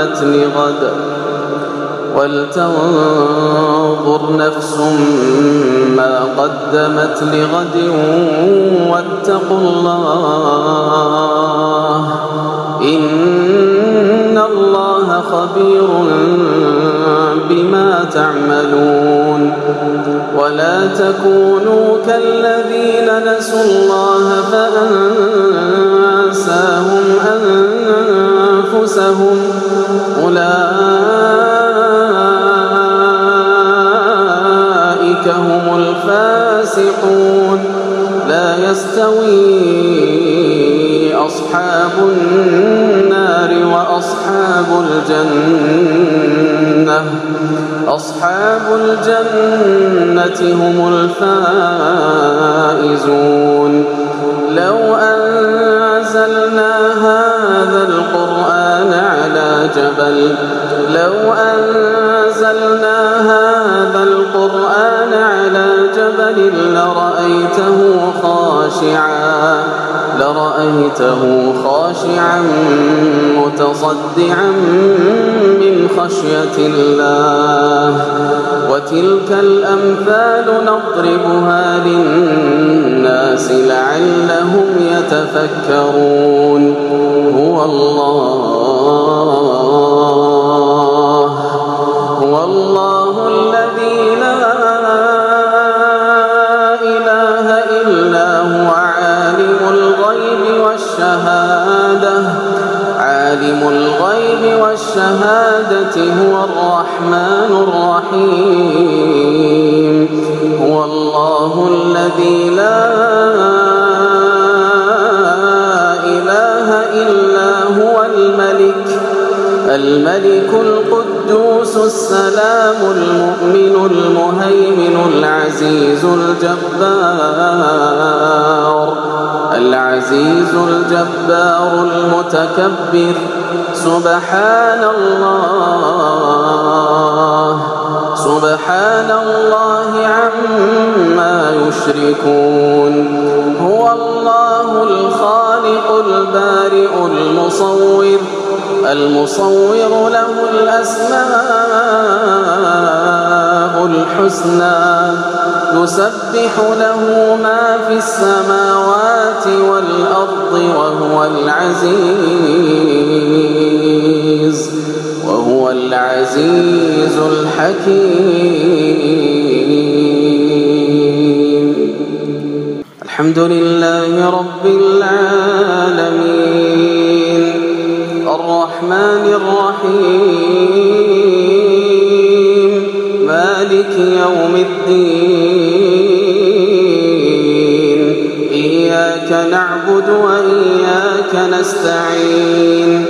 قدمت لغد ولتنظر نفس ما قدمت لغد واتقوا الله إن الله خبير بما تعملون ولا تكونوا كالذين نسوا الله فأنساهم يستوي أصحاب النار وأصحاب الجنة أصحاب الجنة هم الفائزون. لو أنزلنا هذا القرآن على جبل لو أنزلنا هذا القرآن على جبل لرأيته خاشعا لرأيته خاشعا متصدعا من خشية الله. وتلك الأمثال نضربها للناس لعلهم يتفكرون. هو الله. والشهادة هو الرحمن الرحيم. هو الله الذي لا إله إلا هو الملك. الملك القدوس السلام المؤمن المهيمن العزيز الجبار. العزيز الجبار المتكبر. سبحان الله. سبحان الله عما يشركون. هو الله الخالق البارئ المصور. المصور له الأسماء الحسنى. يسبح له ما في السماوات والأرض وهو العزيز. وهو العزيز الحكيم. الحمد لله رب العالمين. الرحمن الرحيم. مالك يوم الدين. إياك نعبد وإياك نستعين.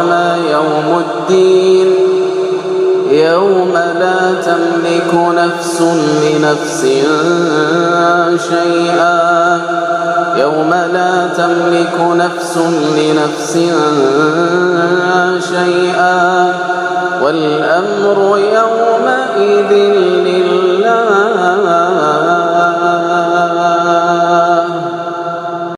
أدراك ما يوم الدين. يوم لا تملك نفس لنفس شيئا. يوم لا تملك نفس لنفس شيئا. والأمر يومئذ لله